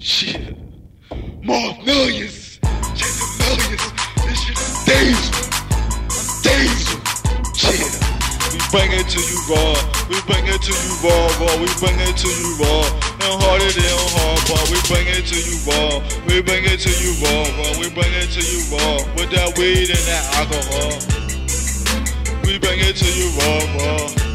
Shit. More millions. Chasing millions. This shit is dangerous. Dangerous. Shit. We bring it to you raw. We bring it to you raw, raw. We bring it to you raw. And harder than hard, but we bring it to you raw. We bring it to you raw, raw. We bring it to you raw. With that weed and that alcohol. We bring it to you raw, raw,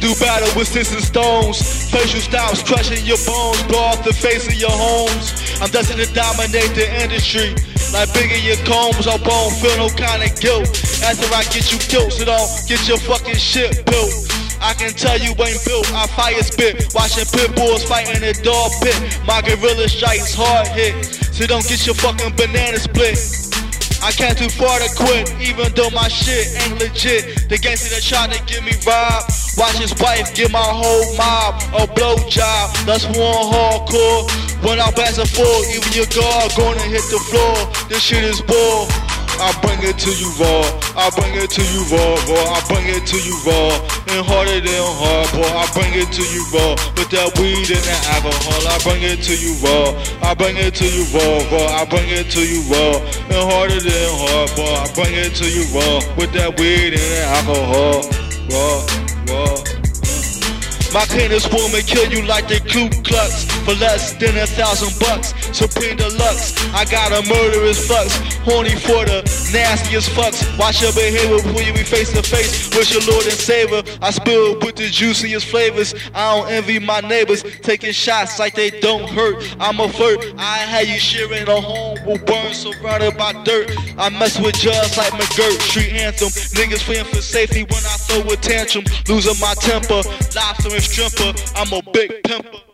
do battle with sticks and stones. Facial styles crushing your bones, blow off the face of your homes. I'm destined to dominate the industry. Like bigger your combs, I won't feel no kind of guilt. After I get you killed, so don't get your fucking shit built. I can tell you ain't built, I fire spit. Watching pit bulls fighting the dog pit. My gorilla strikes hard hit. So don't get your fucking banana split. I can't too far to quit, even though my shit ain't legit. The gangster that to get me robbed. Watch his wife give my whole mob a blowjob. That's one hardcore. When I pass a full, even your guard gonna hit the floor. This shit is bull. I bring it to you raw. I bring it to you raw, raw. I bring it to you raw. And harder than hard, boy. I bring it to you raw. With that weed and that alcohol, I bring it to you raw. I bring it to you raw, raw. I bring it to you raw. And harder than hard, boy. I bring it to you raw. With that weed and that alcohol, raw, raw. My cleanest woman kill you like the Ku Klux for less than a thousand bucks. Supreme Deluxe, I got a murderous flux, horny for the nastiest fucks. Watch your behavior before you be face to face with your Lord and Savior. I spill with the juiciest flavors. I don't envy my neighbors taking shots like they don't hurt. I'm a flirt. I had you sharing a home will burn surrounded by dirt. I mess with just like McGirt, street anthem. Niggas fleeing for safety when I throw a tantrum, losing my temper. Lobster and stripper, I'm a big pimper.